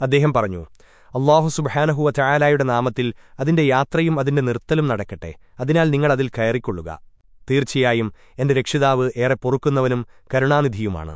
അദ്ദേഹം പറഞ്ഞു അള്ളാഹു സുബഹാനഹുവ ചായാലായുടെ നാമത്തിൽ അതിന്റെ യാത്രയും അതിന്റെ നിർത്തലും നടക്കട്ടെ. അതിനാൽ നിങ്ങൾ അതിൽ കയറിക്കൊള്ളുക. തീർച്ചയായും എന്റെ രക്ഷിതാവ് ഏറെ പൊറുക്കുന്നവനും കരുണാനിധിയുമാണ്.